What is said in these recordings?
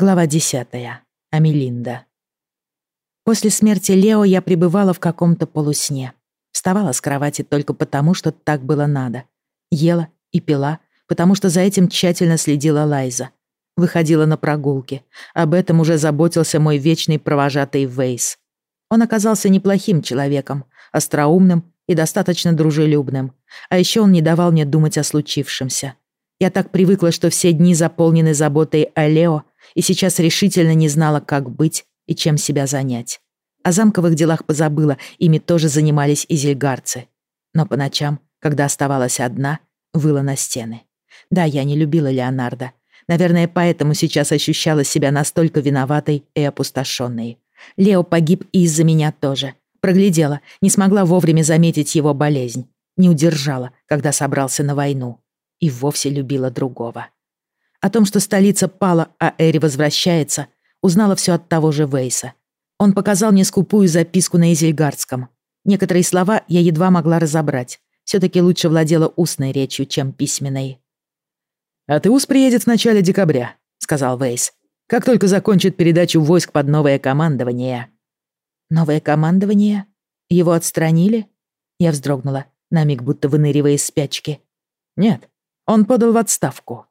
Глава 10. Амелинда. После смерти Лео я пребывала в каком-то полусне. Вставала с кровати только потому, что так было надо. Ела и пила, потому что за этим тщательно следила Лайза. Выходила на прогулки. Об этом уже заботился мой вечный провожатый Вейс. Он оказался неплохим человеком, остроумным и достаточно дружелюбным. А еще он не давал мне думать о случившемся. Я так привыкла, что все дни заполнены заботой о Лео, и сейчас решительно не знала, как быть и чем себя занять. О замковых делах позабыла, ими тоже занимались и зельгарцы. Но по ночам, когда оставалась одна, выла на стены. Да, я не любила Леонардо. Наверное, поэтому сейчас ощущала себя настолько виноватой и опустошенной. Лео погиб и из-за меня тоже. Проглядела, не смогла вовремя заметить его болезнь. Не удержала, когда собрался на войну. И вовсе любила другого. О том, что столица пала, а Эри возвращается, узнала все от того же Вейса. Он показал мне скупую записку на Изельгардском. Некоторые слова я едва могла разобрать. Все-таки лучше владела устной речью, чем письменной. «Атеус приедет в начале декабря», — сказал Вейс. «Как только закончит передачу войск под новое командование». «Новое командование? Его отстранили?» Я вздрогнула, на миг будто выныривая из спячки. «Нет, он подал в отставку».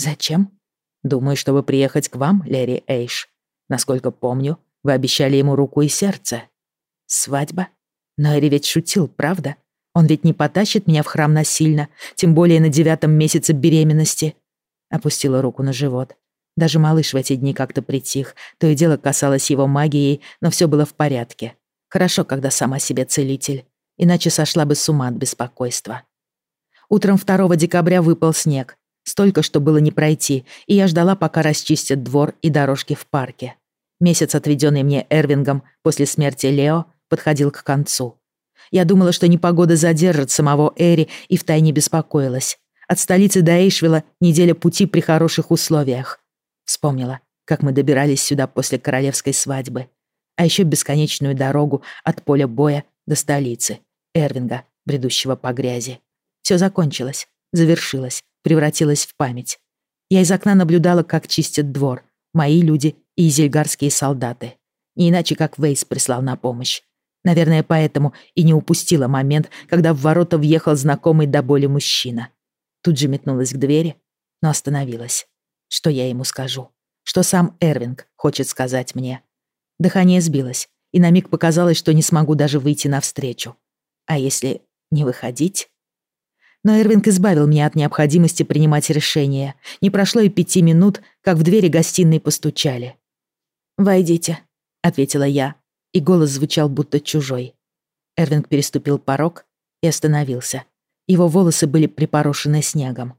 «Зачем?» «Думаю, чтобы приехать к вам, Лерри Эйш. Насколько помню, вы обещали ему руку и сердце». «Свадьба? Но Эри ведь шутил, правда? Он ведь не потащит меня в храм насильно, тем более на девятом месяце беременности». Опустила руку на живот. Даже малыш в эти дни как-то притих. То и дело касалось его магией, но все было в порядке. Хорошо, когда сама себе целитель. Иначе сошла бы с ума от беспокойства. Утром 2 декабря выпал снег, Столько, что было не пройти, и я ждала, пока расчистят двор и дорожки в парке. Месяц, отведенный мне Эрвингом после смерти Лео, подходил к концу. Я думала, что непогода задержит самого Эри, и втайне беспокоилась. От столицы до Эйшвилла неделя пути при хороших условиях. Вспомнила, как мы добирались сюда после королевской свадьбы. А еще бесконечную дорогу от поля боя до столицы, Эрвинга, бредущего по грязи. Все закончилось, завершилось, превратилась в память. Я из окна наблюдала, как чистят двор, мои люди и изельгарские солдаты. Не иначе, как Вейс прислал на помощь. Наверное, поэтому и не упустила момент, когда в ворота въехал знакомый до боли мужчина. Тут же метнулась к двери, но остановилась. Что я ему скажу? Что сам Эрвинг хочет сказать мне? Дыхание сбилось, и на миг показалось, что не смогу даже выйти навстречу. А если не выходить? Но Эрвинг избавил меня от необходимости принимать решения. Не прошло и пяти минут, как в двери гостиной постучали. «Войдите», — ответила я, и голос звучал будто чужой. Эрвинг переступил порог и остановился. Его волосы были припорошены снегом.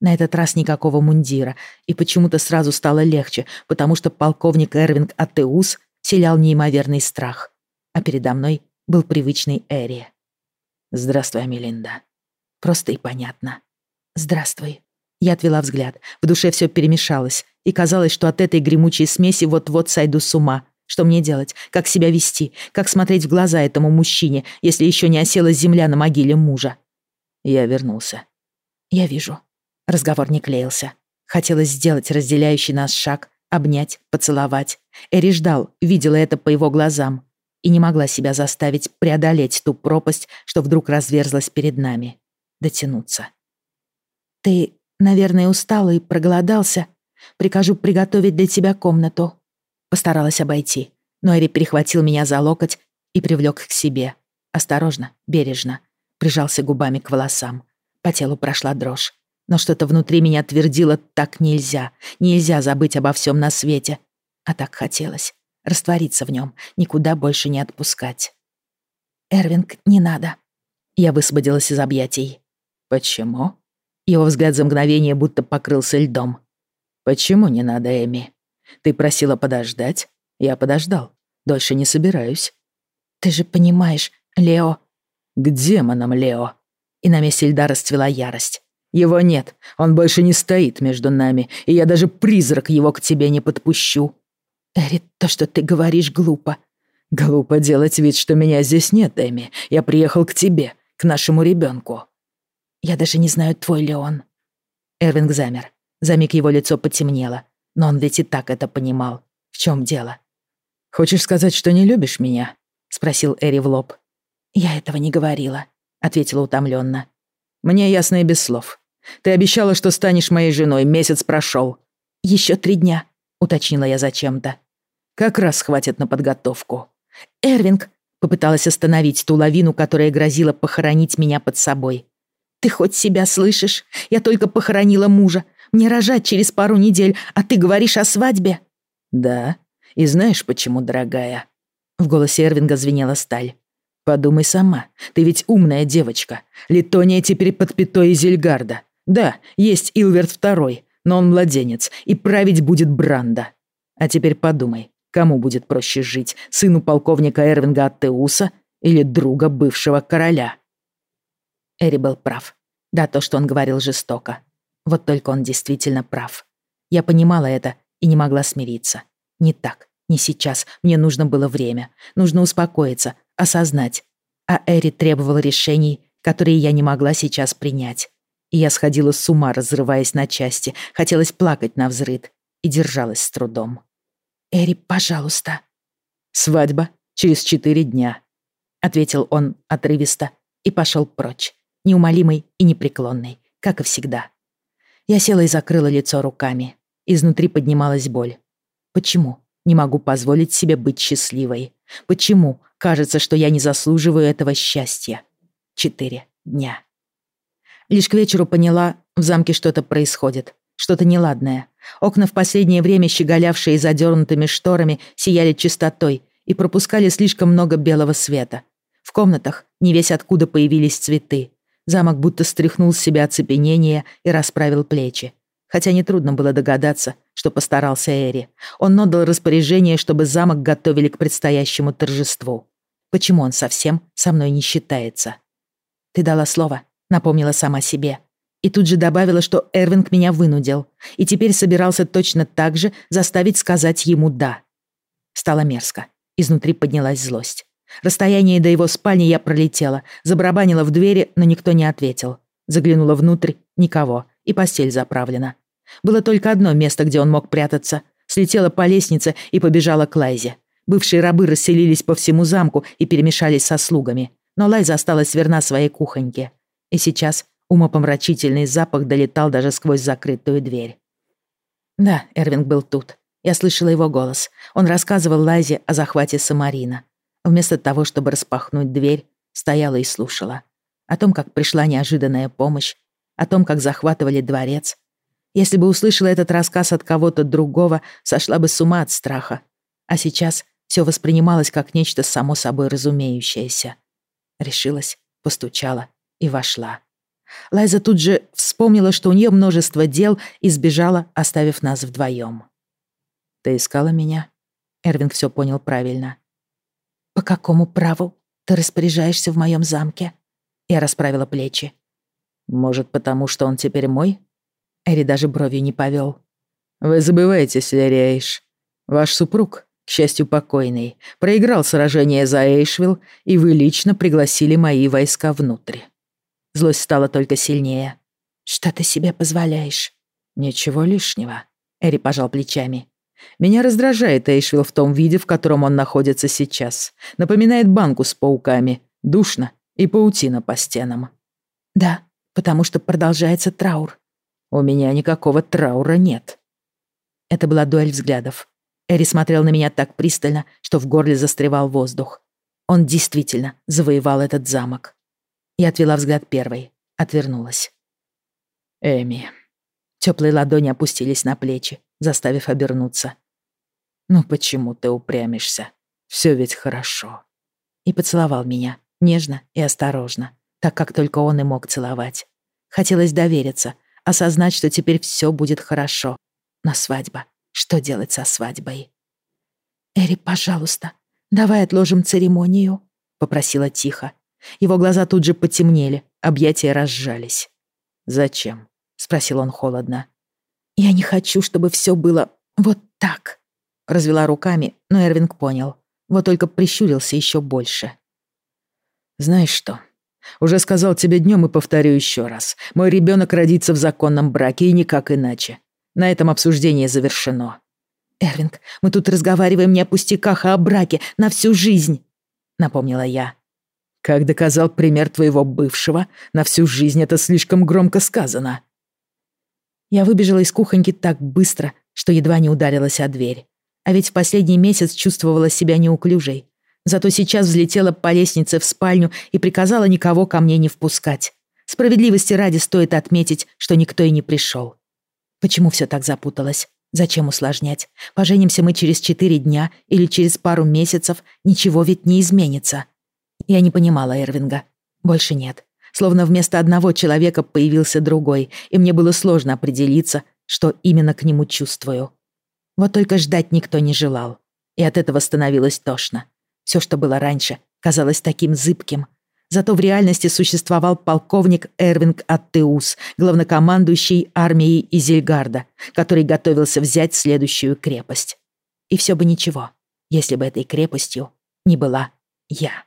На этот раз никакого мундира, и почему-то сразу стало легче, потому что полковник Эрвинг Атеус селял неимоверный страх. А передо мной был привычный Эри. «Здравствуй, Амелинда», Просто и понятно. «Здравствуй». Я отвела взгляд. В душе все перемешалось. И казалось, что от этой гремучей смеси вот-вот сойду с ума. Что мне делать? Как себя вести? Как смотреть в глаза этому мужчине, если еще не осела земля на могиле мужа? Я вернулся. Я вижу. Разговор не клеился. Хотелось сделать разделяющий нас шаг, обнять, поцеловать. Эри ждал, видела это по его глазам. И не могла себя заставить преодолеть ту пропасть, что вдруг разверзлась перед нами дотянуться. «Ты, наверное, устал и проголодался. Прикажу приготовить для тебя комнату». Постаралась обойти, но Эри перехватил меня за локоть и привлек к себе. Осторожно, бережно. Прижался губами к волосам. По телу прошла дрожь. Но что-то внутри меня твердило «так нельзя, нельзя забыть обо всем на свете». А так хотелось. Раствориться в нем, никуда больше не отпускать. «Эрвинг, не надо». Я высвободилась из объятий. «Почему?» Его взгляд за мгновение будто покрылся льдом. «Почему не надо, Эми? Ты просила подождать? Я подождал. Дольше не собираюсь». «Ты же понимаешь, Лео...» «К демонам, Лео!» И на месте льда расцвела ярость. «Его нет, он больше не стоит между нами, и я даже призрак его к тебе не подпущу». «Эри, то, что ты говоришь, глупо». «Глупо делать вид, что меня здесь нет, Эми. Я приехал к тебе, к нашему ребенку. Я даже не знаю, твой ли он». Эрвинг замер. За миг его лицо потемнело. Но он ведь и так это понимал. В чем дело? «Хочешь сказать, что не любишь меня?» — спросил Эри в лоб. «Я этого не говорила», — ответила утомленно. «Мне ясно и без слов. Ты обещала, что станешь моей женой. Месяц прошел. Еще три дня», — уточнила я зачем-то. «Как раз хватит на подготовку». «Эрвинг», — попыталась остановить ту лавину, которая грозила похоронить меня под собой. «Ты хоть себя слышишь? Я только похоронила мужа. Мне рожать через пару недель, а ты говоришь о свадьбе?» «Да. И знаешь почему, дорогая?» В голосе Эрвинга звенела сталь. «Подумай сама. Ты ведь умная девочка. Литония теперь под пятой Изельгарда. Да, есть Илверт второй, но он младенец, и править будет Бранда. А теперь подумай, кому будет проще жить, сыну полковника Эрвинга Аттеуса или друга бывшего короля?» Эри был прав. Да, то, что он говорил, жестоко. Вот только он действительно прав. Я понимала это и не могла смириться. Не так, не сейчас. Мне нужно было время. Нужно успокоиться, осознать. А Эри требовал решений, которые я не могла сейчас принять. И я сходила с ума, разрываясь на части. Хотелось плакать на взрыд. И держалась с трудом. «Эри, пожалуйста». «Свадьба через четыре дня», — ответил он отрывисто и пошел прочь, неумолимый и непреклонный, как и всегда. Я села и закрыла лицо руками. Изнутри поднималась боль. Почему не могу позволить себе быть счастливой? Почему кажется, что я не заслуживаю этого счастья? Четыре дня. Лишь к вечеру поняла, в замке что-то происходит, что-то неладное. Окна в последнее время, щеголявшие задернутыми шторами, сияли чистотой и пропускали слишком много белого света. В комнатах не весь откуда появились цветы. Замок будто стряхнул с себя оцепенение и расправил плечи. Хотя нетрудно было догадаться, что постарался Эри. Он отдал распоряжение, чтобы замок готовили к предстоящему торжеству. Почему он совсем со мной не считается? «Ты дала слово», — напомнила сама себе. И тут же добавила, что Эрвинг меня вынудил, и теперь собирался точно так же заставить сказать ему «да». Стало мерзко. Изнутри поднялась злость. Расстояние до его спальни я пролетела, забарабанила в двери, но никто не ответил. Заглянула внутрь — никого, и постель заправлена. Было только одно место, где он мог прятаться. Слетела по лестнице и побежала к Лайзе. Бывшие рабы расселились по всему замку и перемешались со слугами. Но Лайза осталась верна своей кухоньке. И сейчас умопомрачительный запах долетал даже сквозь закрытую дверь. Да, Эрвинг был тут. Я слышала его голос. Он рассказывал Лайзе о захвате Самарина. Вместо того, чтобы распахнуть дверь, стояла и слушала. О том, как пришла неожиданная помощь, о том, как захватывали дворец. Если бы услышала этот рассказ от кого-то другого, сошла бы с ума от страха. А сейчас все воспринималось как нечто само собой разумеющееся. Решилась, постучала и вошла. Лайза тут же вспомнила, что у нее множество дел, и сбежала, оставив нас вдвоем. «Ты искала меня?» Эрвинг все понял правильно. «По какому праву ты распоряжаешься в моем замке?» Я расправила плечи. «Может, потому что он теперь мой?» Эри даже бровью не повел. «Вы забываетесь, Лериэйш. Ваш супруг, к счастью, покойный, проиграл сражение за Эйшвилл, и вы лично пригласили мои войска внутрь». Злость стала только сильнее. «Что ты себе позволяешь?» «Ничего лишнего», — Эри пожал плечами. Меня раздражает Эйшвилл в том виде, в котором он находится сейчас. Напоминает банку с пауками. Душно и паутина по стенам. Да, потому что продолжается траур. У меня никакого траура нет. Это была дуэль взглядов. Эри смотрел на меня так пристально, что в горле застревал воздух. Он действительно завоевал этот замок. Я отвела взгляд первой, отвернулась. Эми. Теплые ладони опустились на плечи, заставив обернуться. «Ну почему ты упрямишься? Все ведь хорошо». И поцеловал меня, нежно и осторожно, так как только он и мог целовать. Хотелось довериться, осознать, что теперь все будет хорошо. Но свадьба, что делать со свадьбой? «Эри, пожалуйста, давай отложим церемонию», — попросила тихо. Его глаза тут же потемнели, объятия разжались. «Зачем?» — спросил он холодно. «Я не хочу, чтобы все было вот так», — развела руками, но Эрвинг понял. Вот только прищурился еще больше. «Знаешь что? Уже сказал тебе днем и повторю еще раз. Мой ребенок родится в законном браке и никак иначе. На этом обсуждение завершено. «Эрвинг, мы тут разговариваем не о пустяках, а о браке на всю жизнь», — напомнила я. «Как доказал пример твоего бывшего, на всю жизнь это слишком громко сказано». Я выбежала из кухоньки так быстро, что едва не ударилась о дверь. А ведь в последний месяц чувствовала себя неуклюжей. Зато сейчас взлетела по лестнице в спальню и приказала никого ко мне не впускать. Справедливости ради стоит отметить, что никто и не пришел. Почему все так запуталось? Зачем усложнять? Поженимся мы через четыре дня или через пару месяцев, ничего ведь не изменится. Я не понимала Эрвинга. Больше нет. Словно вместо одного человека появился другой, и мне было сложно определиться, что именно к нему чувствую. Вот только ждать никто не желал. И от этого становилось тошно. Все, что было раньше, казалось таким зыбким. Зато в реальности существовал полковник Эрвинг Аттеус, главнокомандующий армией Изельгарда, который готовился взять следующую крепость. И все бы ничего, если бы этой крепостью не была я.